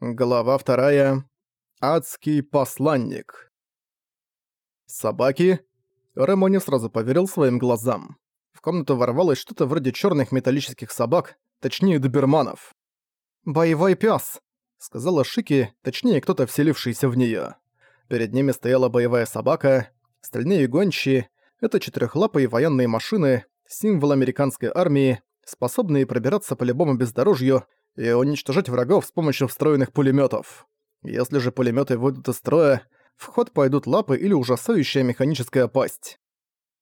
Глава вторая. Адский посланник. Собаки? Ремо не сразу поверил своим глазам. В комнату ворвалось что-то вроде черных металлических собак, точнее доберманов. «Боевой пес, сказала Шики, точнее кто-то вселившийся в нее. Перед ними стояла боевая собака, стальные гончие — это четырехлапые военные машины, символ американской армии, способные пробираться по любому бездорожью и уничтожать врагов с помощью встроенных пулеметов. Если же пулеметы выйдут из строя, в ход пойдут лапы или ужасающая механическая пасть.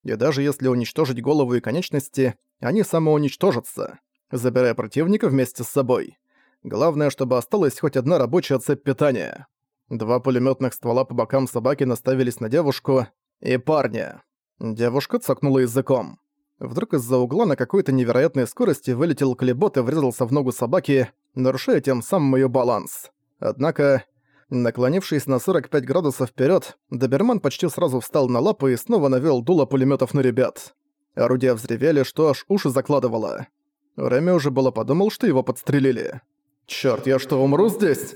И даже если уничтожить голову и конечности, они самоуничтожатся, забирая противника вместе с собой. Главное, чтобы осталась хоть одна рабочая цепь питания. Два пулеметных ствола по бокам собаки наставились на девушку и парня. Девушка цокнула языком. Вдруг из-за угла на какой-то невероятной скорости вылетел клебот и врезался в ногу собаки, нарушая тем самым её баланс. Однако, наклонившись на 45 градусов вперёд, доберман почти сразу встал на лапы и снова навёл дуло пулемётов на ребят. Орудия взревели, что аж уши закладывало. Реми уже было подумал, что его подстрелили. «Чёрт, я что, умру здесь?»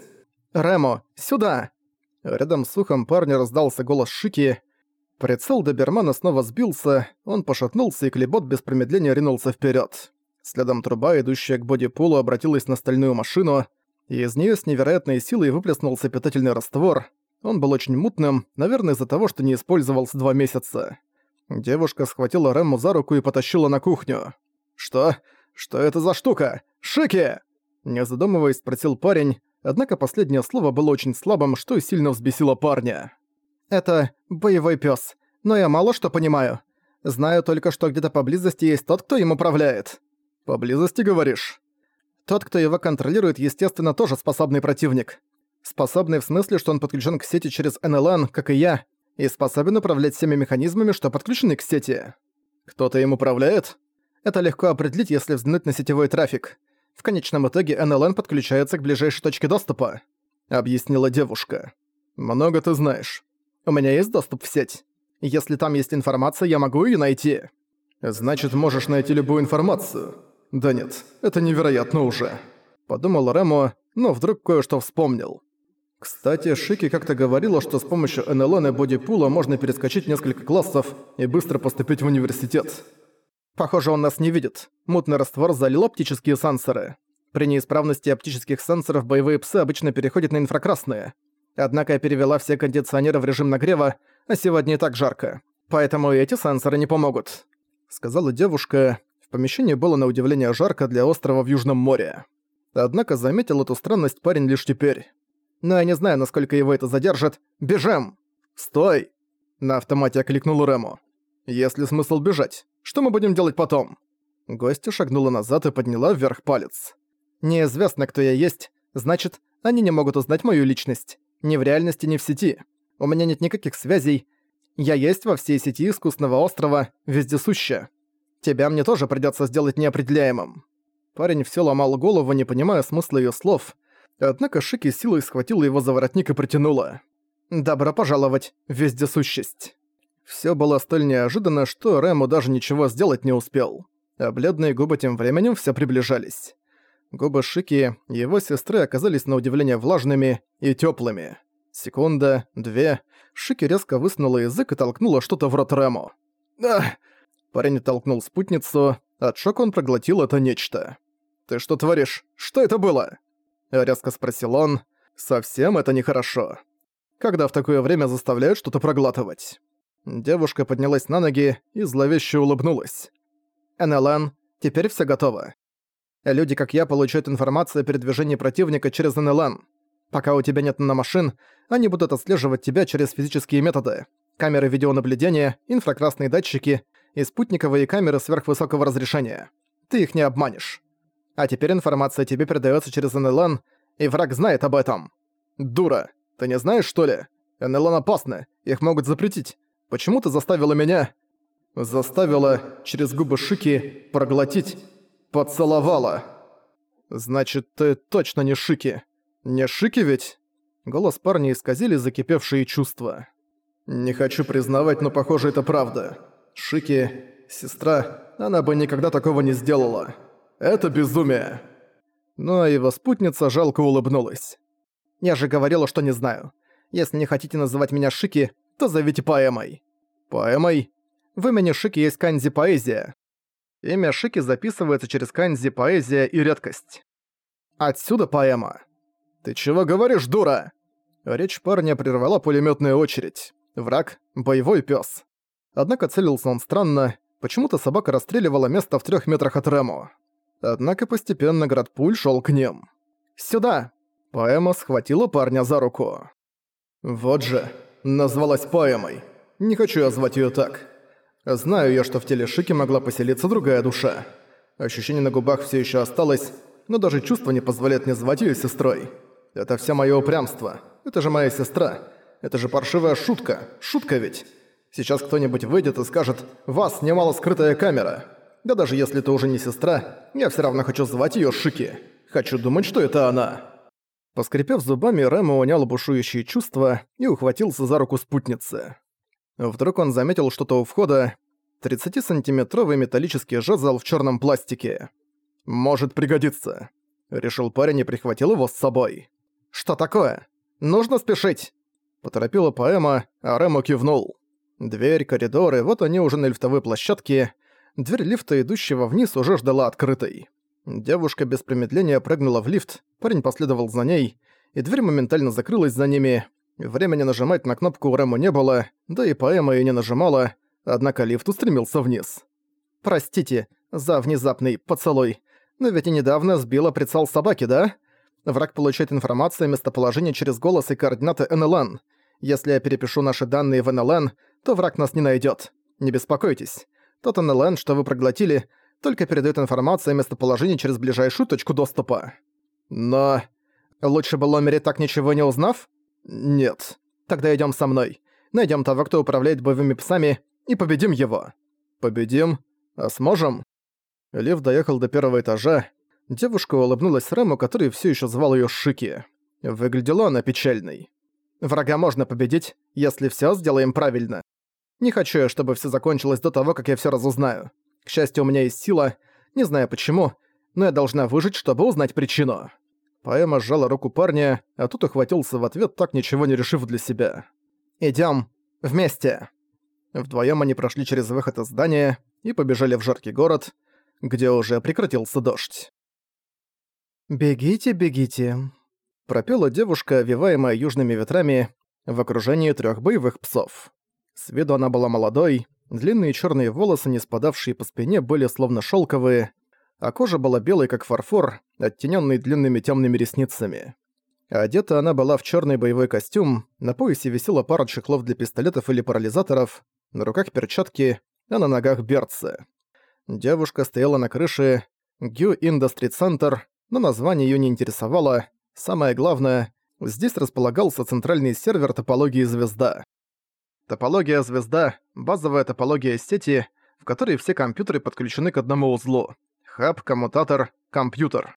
«Ремо, сюда!» Рядом с ухом парня раздался голос Шики, Прицел добермана снова сбился, он пошатнулся, и клебот без промедления ринулся вперед. Следом труба, идущая к бодипулу, обратилась на стальную машину, и из нее с невероятной силой выплеснулся питательный раствор. Он был очень мутным, наверное, из-за того, что не использовался два месяца. Девушка схватила Рэму за руку и потащила на кухню. «Что? Что это за штука? Шики!» Не задумываясь, спросил парень, однако последнее слово было очень слабым, что сильно взбесило парня. Это боевой пес, но я мало что понимаю. Знаю только, что где-то поблизости есть тот, кто им управляет. Поблизости, говоришь? Тот, кто его контролирует, естественно, тоже способный противник. Способный в смысле, что он подключен к сети через НЛН, как и я, и способен управлять всеми механизмами, что подключены к сети. Кто-то им управляет? Это легко определить, если взглянуть на сетевой трафик. В конечном итоге НЛН подключается к ближайшей точке доступа, объяснила девушка. Много ты знаешь. У меня есть доступ в сеть. Если там есть информация, я могу её найти. Значит, можешь найти любую информацию. Да нет, это невероятно уже. Подумал Ремо, но вдруг кое-что вспомнил. Кстати, Шики как-то говорила, что с помощью НЛН и бодипула можно перескочить несколько классов и быстро поступить в университет. Похоже, он нас не видит. Мутный раствор залил оптические сенсоры. При неисправности оптических сенсоров боевые псы обычно переходят на инфракрасные. Однако я перевела все кондиционеры в режим нагрева, а сегодня и так жарко. Поэтому эти сенсоры не помогут», — сказала девушка. В помещении было на удивление жарко для острова в Южном море. Однако заметил эту странность парень лишь теперь. «Но я не знаю, насколько его это задержит. Бежим!» «Стой!» — на автомате окликнул Рему. «Есть ли смысл бежать? Что мы будем делать потом?» Гостья шагнула назад и подняла вверх палец. «Неизвестно, кто я есть, значит, они не могут узнать мою личность. Ни в реальности, ни в сети. У меня нет никаких связей. Я есть во всей сети искусственного острова, вездесуща. Тебя мне тоже придётся сделать неопределяемым». Парень всё ломал голову, не понимая смысла её слов. Однако Шики силой схватила его за воротник и притянула. «Добро пожаловать, вездесущесть». Всё было столь неожиданно, что Рэму даже ничего сделать не успел. А бледные губы тем временем всё приближались. Губы Шики, его сестры оказались на удивление влажными и теплыми. Секунда, две. Шики резко высунула язык и толкнула что-то в рот Рэму. «Ах!» Парень толкнул спутницу. От шока он проглотил это нечто. «Ты что творишь? Что это было?» Резко спросил он. «Совсем это нехорошо. Когда в такое время заставляют что-то проглатывать?» Девушка поднялась на ноги и зловеще улыбнулась. «НЛН, теперь все готово. Люди, как я, получают информацию о передвижении противника через НЛН. Пока у тебя нет наномашин, они будут отслеживать тебя через физические методы. Камеры видеонаблюдения, инфракрасные датчики и спутниковые камеры сверхвысокого разрешения. Ты их не обманешь. А теперь информация тебе передается через НЛН, и враг знает об этом. Дура, ты не знаешь, что ли? НЛН опасны, их могут запретить. Почему ты заставила меня... Заставила через губы Шики проглотить Поцеловала. Значит, ты точно не Шики. Не Шики ведь? Голос парня исказили закипевшие чувства. Не хочу признавать, но похоже, это правда. Шики, сестра, она бы никогда такого не сделала. Это безумие. Ну а его спутница жалко улыбнулась. Я же говорила, что не знаю. Если не хотите называть меня Шики, то зовите поэмой». «Поэмой?» В имени Шики есть канзи поэзия. Имя Шики записывается через канзи поэзия и редкость. Отсюда поэма. «Ты чего говоришь, дура?» Речь парня прервала пулемётная очередь. Враг — боевой пёс. Однако целился он странно, почему-то собака расстреливала место в трёх метрах от Рэму. Однако постепенно град пуль шёл к ним. «Сюда!» Поэма схватила парня за руку. «Вот же, назвалась поэмой. Не хочу я звать её так. Знаю я, что в теле Шики могла поселиться другая душа. Ощущение на губах всё ещё осталось, но даже чувство не позволяет мне звать её сестрой. Это все моё упрямство. Это же моя сестра. Это же паршивая шутка. Шутка ведь. Сейчас кто-нибудь выйдет и скажет «Вас снимала скрытая камера». Да даже если это уже не сестра, я все равно хочу звать ее Шики. Хочу думать, что это она». Поскрипев зубами, Рэма унял бушующие чувства и ухватился за руку спутницы. Вдруг он заметил что-то у входа. 30-сантиметровый металлический жезл в черном пластике. «Может пригодиться», — решил парень и прихватил его с собой. «Что такое? Нужно спешить!» Поторопила поэма, а Рэму кивнул. Дверь, коридоры, вот они уже на лифтовой площадке. Дверь лифта, идущего вниз, уже ждала открытой. Девушка без промедления прыгнула в лифт, парень последовал за ней, и дверь моментально закрылась за ними. Времени нажимать на кнопку у Рэму не было, да и поэма и не нажимала, однако лифт устремился вниз. «Простите за внезапный поцелуй, но ведь и недавно сбила прицел собаки, да? Враг получает информацию о местоположении через голос и координаты НЛН. Если я перепишу наши данные в НЛН, то враг нас не найдет. Не беспокойтесь. Тот НЛН, что вы проглотили, только передает информацию о местоположении через ближайшую точку доступа. Но... Лучше было умереть так ничего не узнав? Нет. Тогда идем со мной. Найдем того, кто управляет боевыми псами, и победим его. Победим? А сможем? Лев доехал до первого этажа. Девушка улыбнулась Рэму, который все еще звал ее Шики. Выглядела она печальной. Врага можно победить, если все сделаем правильно. Не хочу я, чтобы все закончилось до того, как я все разузнаю. К счастью, у меня есть сила, не знаю почему, но я должна выжить, чтобы узнать причину. Поэма сжала руку парня, а тут ухватился в ответ, так ничего не решив для себя. Идем вместе. Вдвоем они прошли через выход из здания и побежали в жаркий город, где уже прекратился дождь. «Бегите, бегите», пропела девушка, овиваемая южными ветрами, в окружении трех боевых псов. С виду она была молодой, длинные черные волосы, не спадавшие по спине, были словно шелковые, а кожа была белой, как фарфор, оттененной длинными темными ресницами. Одета она была в черный боевой костюм, на поясе висела пара чехлов для пистолетов или парализаторов, на руках перчатки, а на ногах берцы. Девушка стояла на крыше Гю Industry Center, но название её не интересовало, Самое главное, здесь располагался центральный сервер топологии «Звезда». Топология «Звезда» — базовая топология сети, в которой все компьютеры подключены к одному узлу. Хаб, коммутатор, компьютер.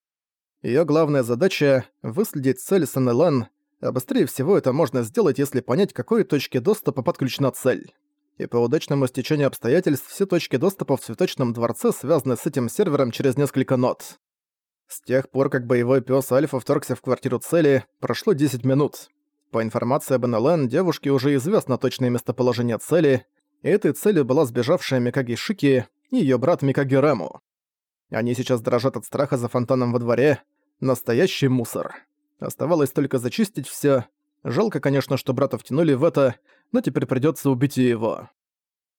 Её главная задача — выследить цель с НЛН, а быстрее всего это можно сделать, если понять, к какой точке доступа подключена цель. И по удачному стечению обстоятельств все точки доступа в цветочном дворце связаны с этим сервером через несколько нот. С тех пор, как боевой пес Альфа вторгся в квартиру цели, прошло 10 минут. По информации об НЛН, девушке уже известно точное местоположение цели, и этой целью была сбежавшая Микаги Шики и её брат Микаги Рэму. Они сейчас дрожат от страха за фонтаном во дворе. Настоящий мусор. Оставалось только зачистить всё. Жалко, конечно, что брата втянули в это, но теперь придётся убить и его.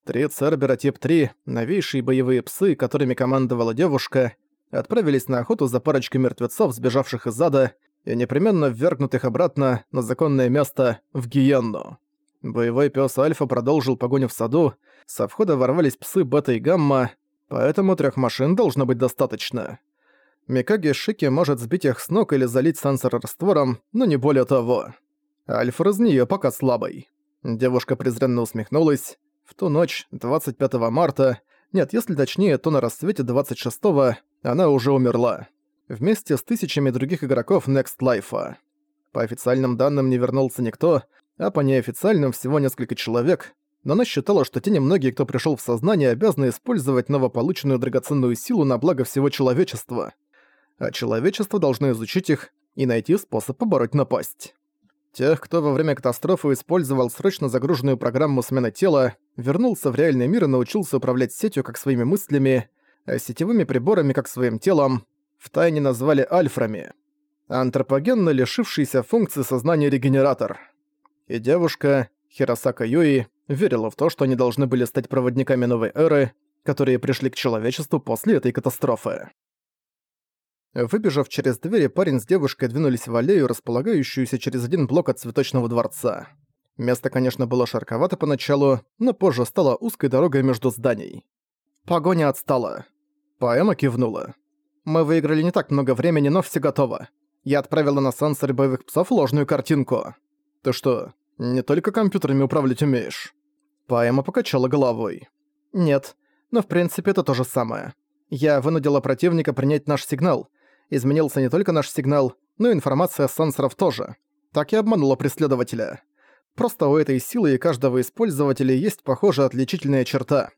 Три Цербера тип 3, новейшие боевые псы, которыми командовала девушка, отправились на охоту за парочкой мертвецов, сбежавших из ада, и непременно ввергнутых обратно на законное место в Гиенну. Боевой пес Альфа продолжил погоню в саду, со входа ворвались псы Бета и Гамма, поэтому трех машин должно быть достаточно. Микаги Шики может сбить их с ног или залить сенсор раствором, но не более того. Альфа из нее пока слабый. Девушка презренно усмехнулась. В ту ночь, 25 марта, нет, если точнее, то на рассвете 26-го, она уже умерла. Вместе с тысячами других игроков Next Life. По официальным данным не вернулся никто, а по неофициальным всего несколько человек, но она считала, что те немногие, кто пришел в сознание, обязаны использовать новополученную драгоценную силу на благо всего человечества. А человечество должно изучить их и найти способ побороть напасть. Тех, кто во время катастрофы использовал срочно загруженную программу смены тела, вернулся в реальный мир и научился управлять сетью как своими мыслями, а сетевыми приборами как своим телом, втайне назвали альфрами. Антропогенно лишившийся функции сознания регенератор. И девушка, Хиросака Юи, верила в то, что они должны были стать проводниками новой эры, которые пришли к человечеству после этой катастрофы. Выбежав через двери, парень с девушкой двинулись в аллею, располагающуюся через один блок от цветочного дворца. Место, конечно, было широковато поначалу, но позже стало узкой дорогой между зданий. Погоня отстала. Поэма кивнула. «Мы выиграли не так много времени, но все готово. Я отправила на сенсоре боевых псов ложную картинку. Ты что, не только компьютерами управлять умеешь?» Поэма покачала головой. «Нет, но в принципе это то же самое. Я вынудила противника принять наш сигнал, изменился не только наш сигнал, но и информация сенсоров тоже. Так и обманула преследователя. Просто у этой силы и каждого из есть похожая отличительная черта.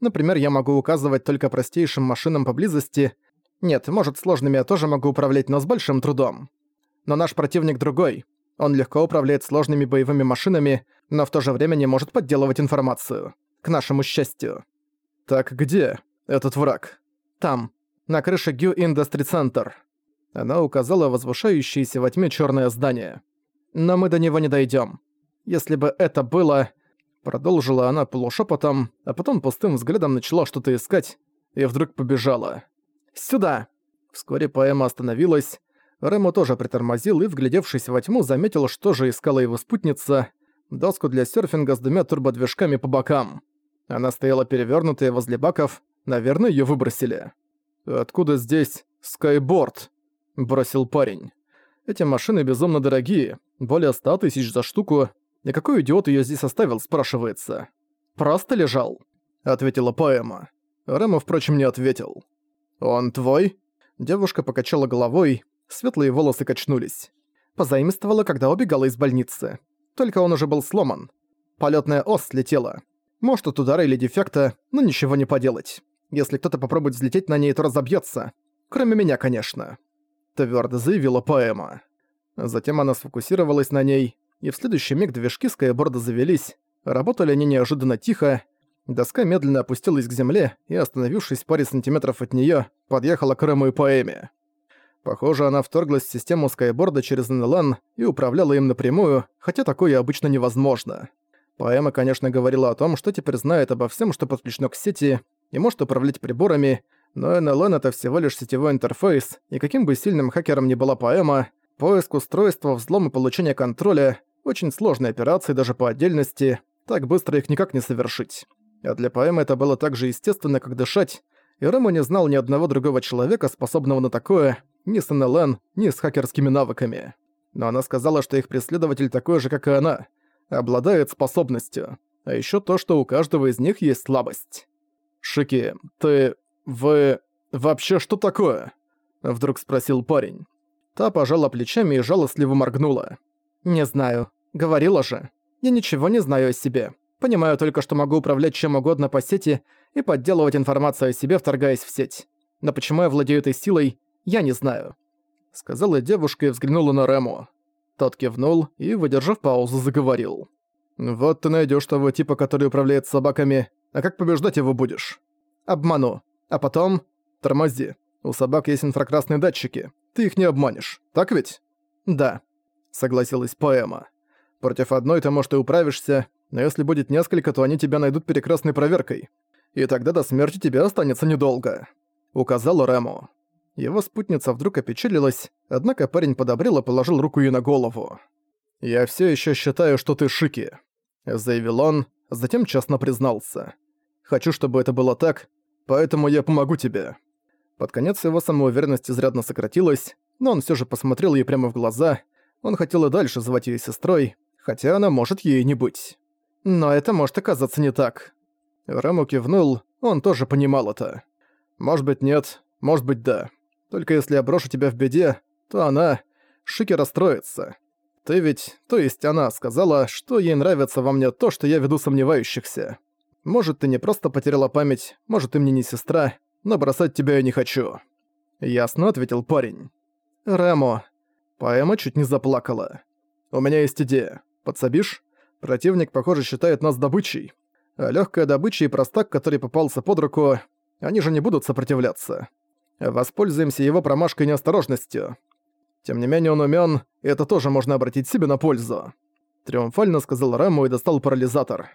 Например, я могу указывать только простейшим машинам поблизости. Нет, может, сложными я тоже могу управлять, но с большим трудом. Но наш противник другой. Он легко управляет сложными боевыми машинами, но в то же время не может подделывать информацию. К нашему счастью. Так где этот враг? Там на крыше Гю Industry Center. Она указала возвышающееся во тьме черное здание. Но мы до него не дойдем. Если бы это было... Продолжила она полушепотом, а потом пустым взглядом начала что-то искать, и вдруг побежала. «Сюда!» Вскоре поэма остановилась. Рэму тоже притормозил и, вглядевшись во тьму, заметил, что же искала его спутница. Доску для серфинга с двумя турбодвижками по бокам. Она стояла перевернутая возле баков, наверное, ее выбросили. «Откуда здесь скайборд?» – бросил парень. «Эти машины безумно дорогие, более ста тысяч за штуку. И какой идиот ее здесь оставил, спрашивается?» «Просто лежал», – ответила поэма. Рэма, впрочем, не ответил. «Он твой?» Девушка покачала головой, светлые волосы качнулись. Позаимствовала, когда убегала из больницы. Только он уже был сломан. Полетная ос слетела. Может, от удара или дефекта, но ничего не поделать. Если кто-то попробует взлететь на ней, то разобьется. Кроме меня, конечно. Твердо заявила поэма. Затем она сфокусировалась на ней, и в следующий миг движки скайборда завелись. Работали они неожиданно тихо. Доска медленно опустилась к земле и, остановившись в паре сантиметров от нее, подъехала к Рэму и поэме. Похоже, она вторглась в систему скайборда через НЛН и управляла им напрямую, хотя такое обычно невозможно. Поэма, конечно, говорила о том, что теперь знает обо всем, что подключено к сети, и может управлять приборами, но НЛН — это всего лишь сетевой интерфейс, и каким бы сильным хакером ни была поэма, поиск устройства, взлом и получение контроля — очень сложные операции даже по отдельности, так быстро их никак не совершить. А для поэмы это было так же естественно, как дышать, и Рэму не знал ни одного другого человека, способного на такое, ни с НЛН, ни с хакерскими навыками. Но она сказала, что их преследователь такой же, как и она, обладает способностью. А еще то, что у каждого из них есть слабость. «Шики, ты... вы... вообще что такое?» Вдруг спросил парень. Та пожала плечами и жалостливо моргнула. «Не знаю. Говорила же. Я ничего не знаю о себе. Понимаю только, что могу управлять чем угодно по сети и подделывать информацию о себе, вторгаясь в сеть. Но почему я владею этой силой, я не знаю». Сказала девушка и взглянула на Рему. Тот кивнул и, выдержав паузу, заговорил. «Вот ты найдешь того типа, который управляет собаками, а как побеждать его будешь? Обману. А потом... Тормози. У собак есть инфракрасные датчики. Ты их не обманешь. Так ведь? Да. Согласилась поэма. Против одной ты, может, и управишься, но если будет несколько, то они тебя найдут перекрестной проверкой. И тогда до смерти тебе останется недолго. Указал Рэму. Его спутница вдруг опечалилась, однако парень подобрел и положил руку ей на голову. «Я все еще считаю, что ты Шики», — заявил он, затем честно признался. Хочу, чтобы это было так, поэтому я помогу тебе». Под конец его самоуверенность изрядно сократилась, но он все же посмотрел ей прямо в глаза. Он хотел и дальше звать ее сестрой, хотя она может ей не быть. Но это может оказаться не так. Рэму кивнул, он тоже понимал это. «Может быть, нет, может быть, да. Только если я брошу тебя в беде, то она, Шики, расстроится. Ты ведь, то есть она, сказала, что ей нравится во мне то, что я веду сомневающихся. Может, ты не просто потеряла память, может, ты мне не сестра, но бросать тебя я не хочу». «Ясно», — ответил парень. «Рэмо». Поэма чуть не заплакала. «У меня есть идея. Подсобишь? Противник, похоже, считает нас добычей. А легкая добыча и простак, который попался под руку, они же не будут сопротивляться. Воспользуемся его промашкой и неосторожностью. Тем не менее он умён, и это тоже можно обратить себе на пользу. Триумфально сказал Рэму и достал парализатор.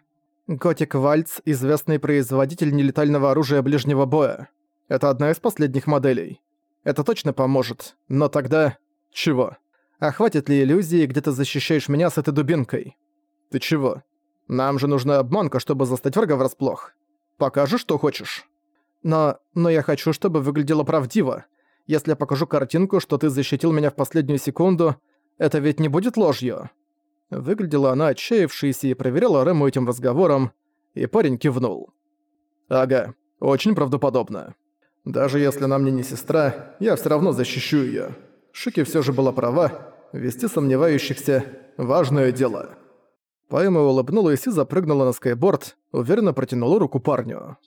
Готик Вальц – известный производитель нелетального оружия ближнего боя. Это одна из последних моделей. Это точно поможет, но тогда... Чего? А хватит ли иллюзии, где ты защищаешь меня с этой дубинкой? Ты чего? Нам же нужна обманка, чтобы застать врага врасплох. Покажи, что хочешь. Но... но я хочу, чтобы выглядело правдиво. Если я покажу картинку, что ты защитил меня в последнюю секунду, это ведь не будет ложью. Выглядела она отчаявшейся и проверяла Рэму этим разговором, и парень кивнул. «Ага, очень правдоподобно. Даже если она мне не сестра, я все равно защищу ее. Шики все же была права, вести сомневающихся – важное дело». Пайма улыбнулась и запрыгнула на скайборд, уверенно протянула руку парню.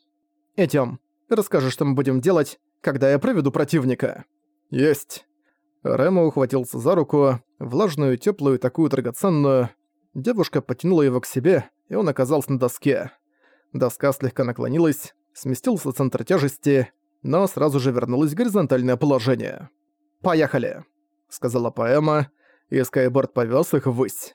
«Идём, расскажи, что мы будем делать, когда я проведу противника». «Есть». Рема ухватился за руку, влажную, теплую, такую драгоценную. Девушка потянула его к себе, и он оказался на доске. Доска слегка наклонилась, сместился центр тяжести, но сразу же вернулась в горизонтальное положение. «Поехали», — сказала поэма, и скайборд повёз их ввысь.